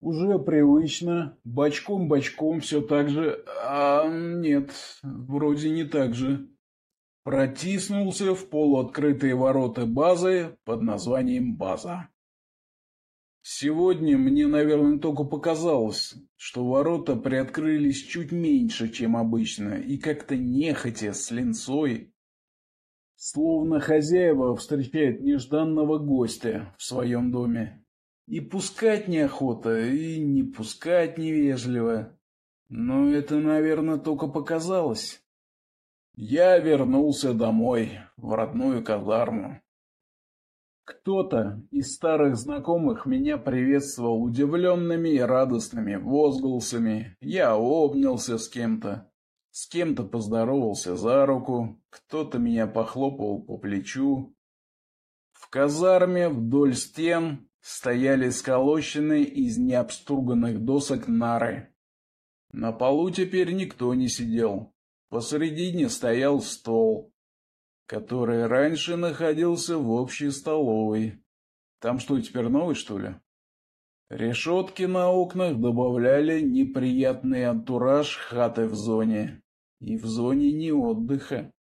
Уже привычно, бочком-бочком все так же, а нет, вроде не так же. Протиснулся в полуоткрытые ворота базы под названием «База». Сегодня мне, наверное, только показалось, что ворота приоткрылись чуть меньше, чем обычно, и как-то нехотя, с линцой. Словно хозяева встречают нежданного гостя в своем доме. И пускать неохота, и не пускать невежливо. Но это, наверное, только показалось. Я вернулся домой, в родную казарму. Кто-то из старых знакомых меня приветствовал удивленными и радостными возгласами. Я обнялся с кем-то, с кем-то поздоровался за руку, кто-то меня похлопал по плечу. В казарме вдоль стен стояли сколоченные из необструганных досок нары. На полу теперь никто не сидел. Посредине стоял стол, который раньше находился в общей столовой. Там что, теперь новый, что ли? Решетки на окнах добавляли неприятный антураж хаты в зоне. И в зоне не отдыха.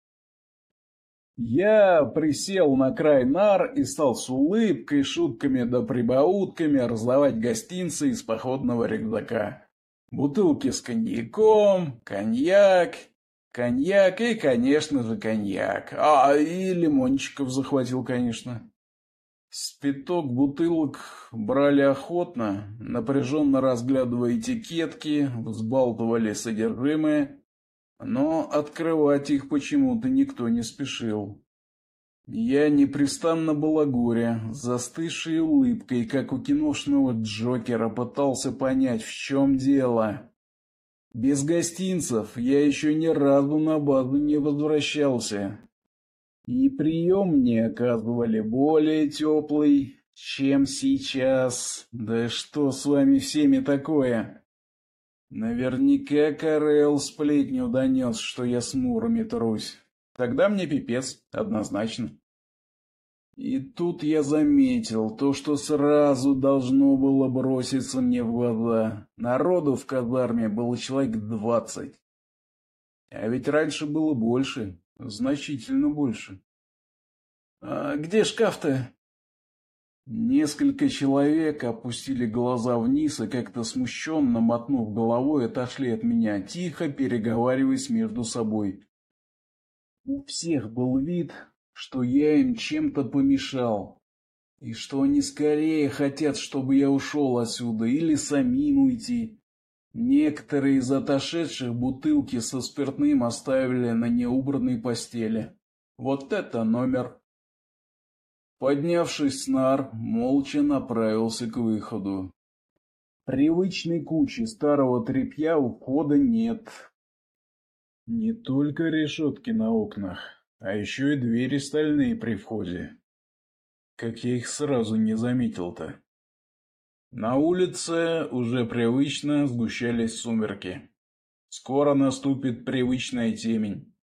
Я присел на край нар и стал с улыбкой, шутками да прибаутками раздавать гостинцы из походного рюкзака. Бутылки с коньяком, коньяк, коньяк и, конечно же, коньяк. А, и лимончиков захватил, конечно. Спиток бутылок брали охотно, напряженно разглядывая этикетки, взбалтывали содержимое но открывать их почему-то никто не спешил. Я непрестанно балагуря, застывшей улыбкой, как у киношного Джокера, пытался понять, в чем дело. Без гостинцев я еще ни разу на базу не возвращался. И прием мне оказывали более теплый, чем сейчас. Да что с вами всеми такое? Наверняка Карел сплетню донес, что я с Мурами трусь. Тогда мне пипец, однозначно. И тут я заметил то, что сразу должно было броситься мне в глаза. Народу в казарме было человек двадцать. А ведь раньше было больше, значительно больше. «А где шкаф-то?» Несколько человек опустили глаза вниз и как-то смущенно, мотнув головой, отошли от меня, тихо переговариваясь между собой. У всех был вид, что я им чем-то помешал, и что они скорее хотят, чтобы я ушел отсюда или самим уйти. Некоторые из отошедших бутылки со спиртным оставили на неубранной постели. Вот это номер. Поднявшись с нар, молча направился к выходу. Привычной кучи старого тряпья у входа нет. Не только решетки на окнах, а еще и двери стальные при входе. Как я их сразу не заметил-то. На улице уже привычно сгущались сумерки. Скоро наступит привычная темень.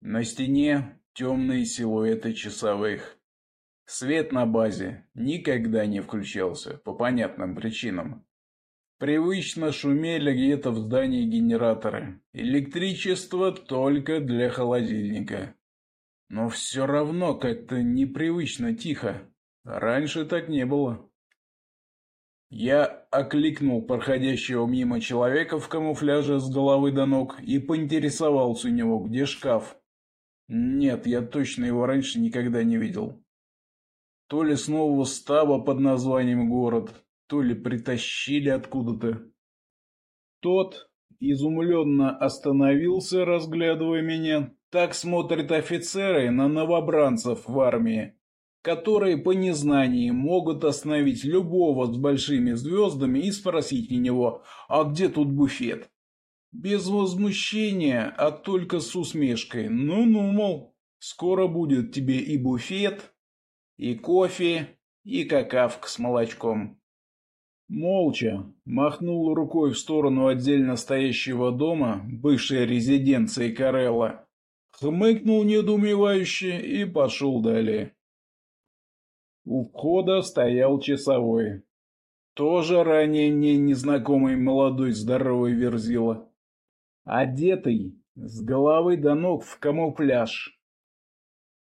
На стене темные силуэты часовых. Свет на базе никогда не включался, по понятным причинам. Привычно шумели где-то в здании генераторы. Электричество только для холодильника. Но все равно как-то непривычно тихо. Раньше так не было. Я окликнул проходящего мимо человека в камуфляже с головы до ног и поинтересовался у него, где шкаф. Нет, я точно его раньше никогда не видел. То ли с нового стаба под названием город, то ли притащили откуда-то. Тот изумленно остановился, разглядывая меня. Так смотрят офицеры на новобранцев в армии, которые по незнанию могут остановить любого с большими звездами и спросить у него, а где тут буфет? Без возмущения, а только с усмешкой. Ну-ну, мол, скоро будет тебе и буфет, и кофе, и какавка с молочком. Молча махнул рукой в сторону отдельно стоящего дома, бывшей резиденции Карелла, хмыкнул недоумевающе и пошел далее. У входа стоял часовой. тоже ранее мне незнакомый молодой здоровый верзила. Одетый, с головы до ног в камуфляж.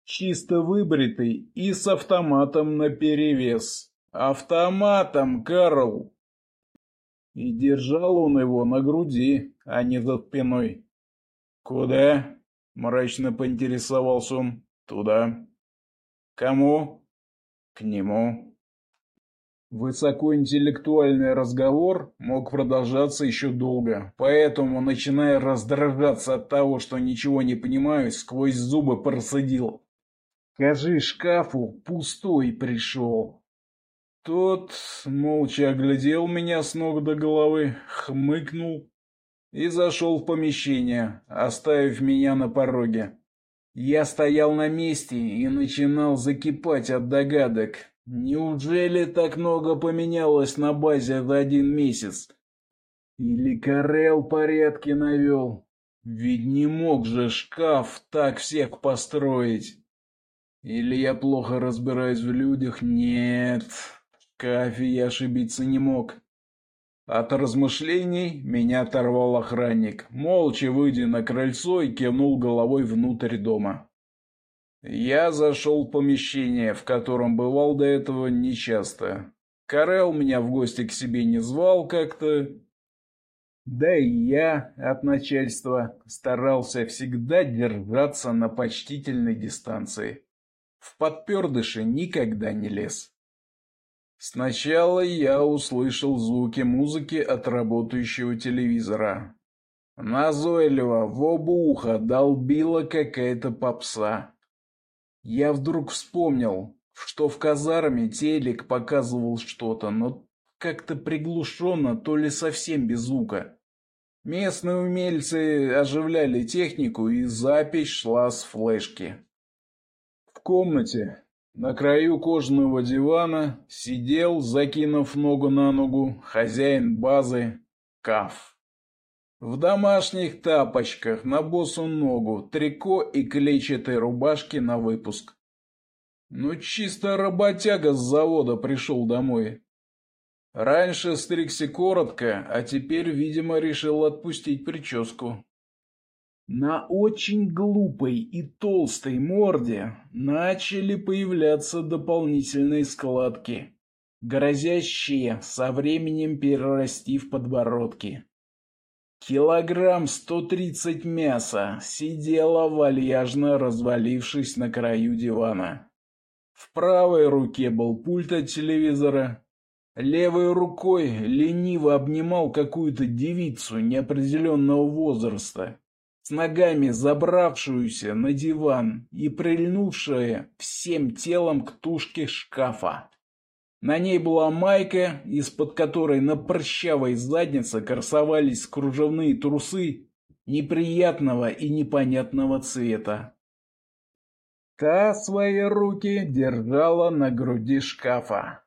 Чисто выбритый и с автоматом наперевес. Автоматом, Карл! И держал он его на груди, а не за спиной. «Куда?» — мрачно поинтересовался он. «Туда». «Кому?» «К нему». Высокоинтеллектуальный разговор мог продолжаться еще долго, поэтому, начиная раздражаться от того, что ничего не понимаю, сквозь зубы процедил. «Скажи шкафу, пустой пришел». Тот молча оглядел меня с ног до головы, хмыкнул и зашел в помещение, оставив меня на пороге. Я стоял на месте и начинал закипать от догадок, Неужели так много поменялось на базе за один месяц? Или Карел порядки навел? Ведь не мог же шкаф так всех построить. Или я плохо разбираюсь в людях? Нет, в я ошибиться не мог. От размышлений меня оторвал охранник, молча выйдя на крыльцо и кивнул головой внутрь дома. Я зашел в помещение, в котором бывал до этого нечасто. Карел меня в гости к себе не звал как-то. Да и я от начальства старался всегда держаться на почтительной дистанции. В подпердыши никогда не лез. Сначала я услышал звуки музыки от работающего телевизора. Назойливо в оба уха долбила какая-то попса. Я вдруг вспомнил, что в казарме телек показывал что-то, но как-то приглушенно, то ли совсем без звука. Местные умельцы оживляли технику, и запись шла с флешки. Комнате, на краю кожаного дивана, сидел, закинув ногу на ногу, хозяин базы Каф. В домашних тапочках на босу ногу, трико и клетчатой рубашке на выпуск. Ну, чисто работяга с завода пришел домой. Раньше стригся коротко, а теперь, видимо, решил отпустить прическу. На очень глупой и толстой морде начали появляться дополнительные складки, грозящие со временем перерасти в подбородки. Килограмм сто тридцать мяса сидела вальяжно развалившись на краю дивана. В правой руке был пульт от телевизора, левой рукой лениво обнимал какую-то девицу неопределенного возраста, с ногами забравшуюся на диван и прильнувшая всем телом к тушке шкафа. На ней была майка, из-под которой на прыщавой заднице красовались кружевные трусы неприятного и непонятного цвета. Та свои руки держала на груди шкафа.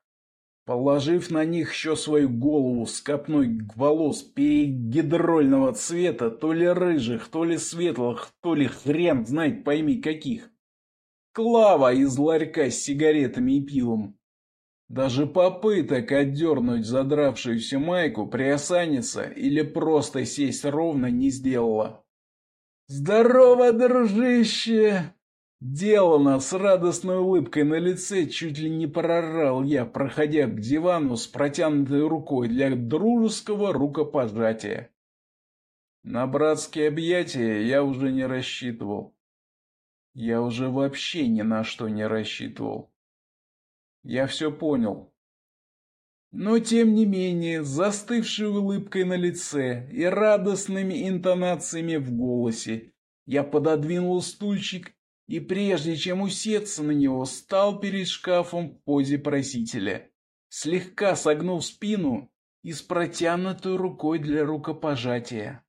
Положив на них еще свою голову с копной волос перегидрольного цвета, то ли рыжих, то ли светлых, то ли хрен знает пойми каких. Клава из ларька с сигаретами и пивом. Даже попыток отдернуть задравшуюся майку, приосаниться или просто сесть ровно не сделала. «Здорово, дружище!» Делано с радостной улыбкой на лице, чуть ли не прорал я, проходя к дивану с протянутой рукой для дружеского рукопожатия. На братские объятия я уже не рассчитывал. Я уже вообще ни на что не рассчитывал. Я все понял. Но тем не менее, застывшей улыбкой на лице и радостными интонациями в голосе, я пододвинул стульчик и прежде чем усеться на него, стал перед шкафом в позе просителя, слегка согнув спину и с протянутой рукой для рукопожатия.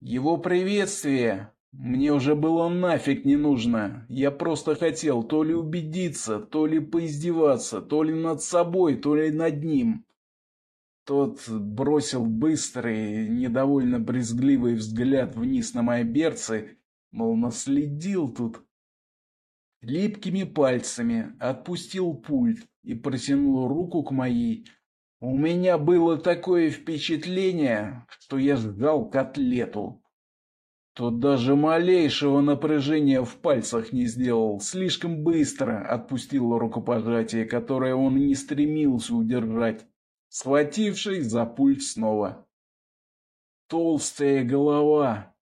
Его приветствие мне уже было нафиг не нужно. Я просто хотел то ли убедиться, то ли поиздеваться, то ли над собой, то ли над ним. Тот бросил быстрый, недовольно брезгливый взгляд вниз на мои берцы, мол, наследил тут. Липкими пальцами отпустил пульт и протянул руку к моей, У меня было такое впечатление, что я сжал котлету. Тот даже малейшего напряжения в пальцах не сделал, слишком быстро отпустил рукопожатие, которое он не стремился удержать, схватившись за пульт снова. Толстая голова,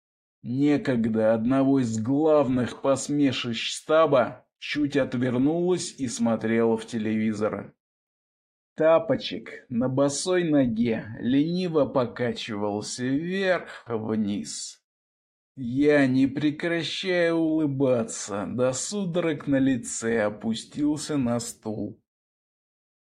некогда одного из главных посмешищ стаба, чуть отвернулась и смотрела в телевизор. Тапочек на босой ноге лениво покачивался вверх-вниз. Я, не прекращая улыбаться, до судорог на лице опустился на стул.